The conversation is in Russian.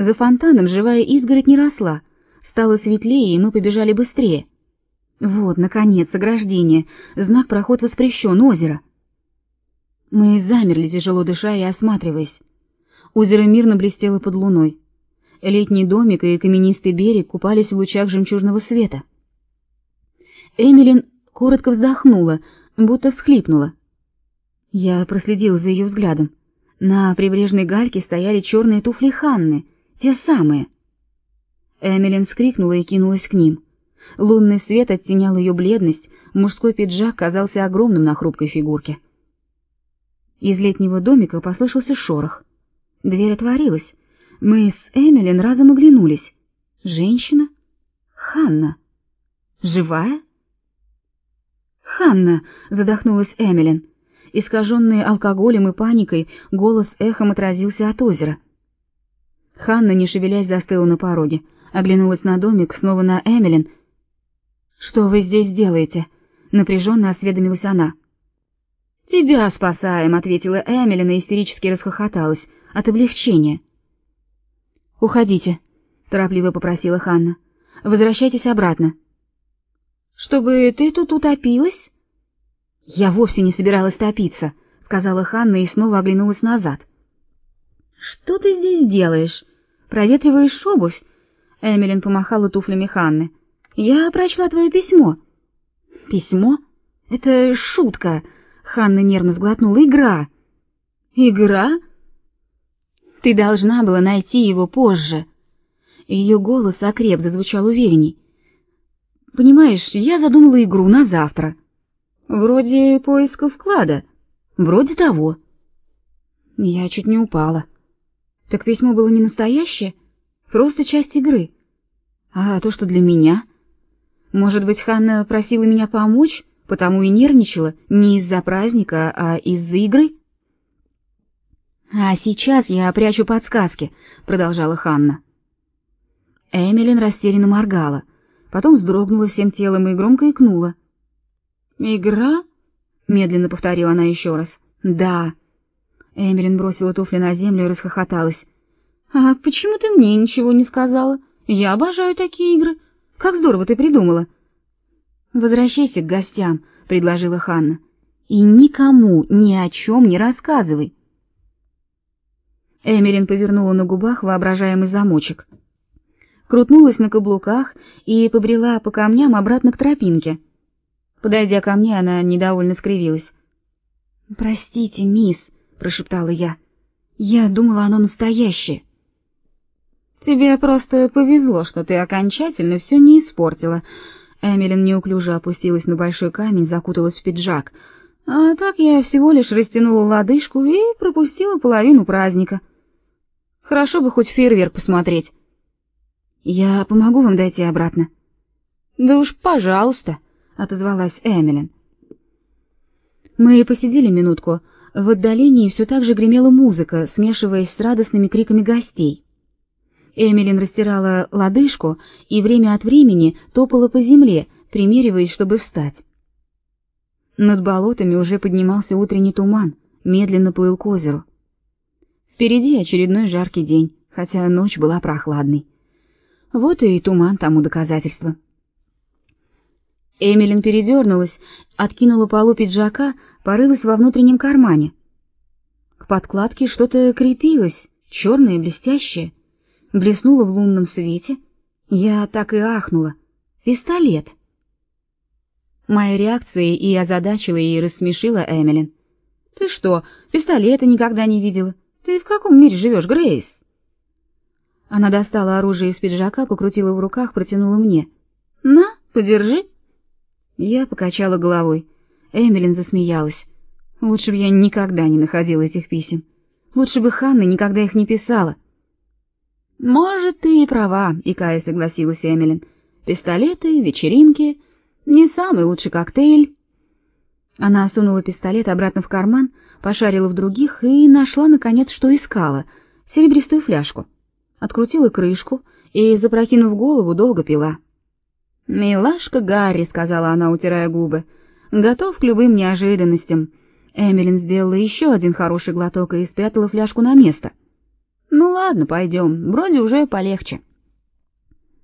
За фонтаном живая изгородь не росла. Стало светлее, и мы побежали быстрее. Вот, наконец, ограждение. Знак «Проход воспрещен», озеро. Мы замерли, тяжело дыша и осматриваясь. Озеро мирно блестело под луной. Летний домик и каменистый берег купались в лучах жемчужного света. Эмилин коротко вздохнула, будто всхлипнула. Я проследил за ее взглядом. На прибрежной гальке стояли черные туфли Ханны, те самые. Эмилин вскрикнула и кинулась к ним. Лунный свет оттенял ее бледность, мужской пиджак казался огромным на хрупкой фигурке. Из летнего домика послышался шорох. Дверь отворилась. Мы с Эмилин разом оглянулись. Женщина? Ханна. Живая? Ханна, задохнулась Эмилин. Искаженный алкоголем и паникой, голос эхом отразился от озера. Ханна, не шевелясь, застыла на пороге, оглянулась на домик, снова на Эмилин. «Что вы здесь делаете?» — напряженно осведомилась она. «Тебя спасаем», — ответила Эмилин и истерически расхохоталась от облегчения. «Уходите», — торопливо попросила Ханна. «Возвращайтесь обратно». «Чтобы ты тут утопилась?» «Я вовсе не собиралась топиться», — сказала Ханна и снова оглянулась назад. «Что ты здесь делаешь? Проветриваешь обувь?» Эмилин помахала туфлями Ханны. «Я прочла твое письмо». «Письмо? Это шутка», Ханна нервно сглотнула. «Игра!» «Игра?» «Ты должна была найти его позже». Ее голос окреп, зазвучал уверенней. «Понимаешь, я задумала игру на завтра. Вроде поиска вклада. Вроде того». Я чуть не упала. Так письмо было не настоящее, просто часть игры. А то, что для меня... Может быть, Ханна просила меня помочь, потому и нервничала не из-за праздника, а из-за игры. А сейчас я прячу подсказки, продолжала Ханна. Эмилин растерянно моргала, потом вздрогнула всем телом и громко икнула. Игра? медленно повторила она еще раз. Да. Эмилин бросила туфли на землю и расхохоталась. А почему ты мне ничего не сказала? Я обожаю такие игры. Как здорово ты придумала. Возвращайся к гостям, предложила Ханна. И никому ни о чем не рассказывай. Эмилин повернула на губах воображаемый замочек. Крутнулась на каблуках и побрела по камням обратно к тропинке. Подойдя ко мне, она недовольно скривилась. "Простите, мисс", прошептала я. "Я думала, оно настоящее". Тебе просто повезло, что ты окончательно все не испортила, Эмилин неуклюже опустилась на большой камень, закуталась в пиджак. А так я всего лишь растянула лодыжку и пропустила половину праздника. Хорошо бы хоть фейерверк посмотреть. Я помогу вам дойти обратно. Да уж, пожалуйста, отозвалась Эмилин. Мы посидели минутку. В отдалении все так же гремела музыка, смешиваясь с радостными криками гостей. Эмилин растирала лодыжку и время от времени топала по земле, примериваясь, чтобы встать. Над болотами уже поднимался утренний туман, медленно плыл к озеру. Впереди очередной жаркий день, хотя ночь была прохладной. Вот и туман тому доказательство. Эмилин передернулась, откинула полу пиджака, порылась во внутреннем кармане. К подкладке что-то крепилось, черное, блестящее блеснула в лунном свете. Я так и ахнула. Пистолет. Моя реакция и озадачила и рассмешила Эмилин. Ты что, пистолета никогда не видела? Ты в каком мире живешь, Грейс? Она достала оружие из пиджака, покрутила в руках, протянула мне. На, подержи. Я покачала головой. Эмилин засмеялась. Лучше бы я никогда не находила этих писем. Лучше бы Ханна никогда их не писала. Может, ты и права, икая согласилась Эмилин. Пистолеты, вечеринки не самый лучший коктейль. Она сунула пистолет обратно в карман, пошарила в других и нашла наконец, что искала серебристую фляжку. Открутила крышку и, запрокинув голову, долго пила. «Милашка Гарри», — сказала она, утирая губы, — «готов к любым неожиданностям». Эмилин сделала еще один хороший глоток и спрятала фляжку на место. Ну ладно, пойдем, вроде уже полегче.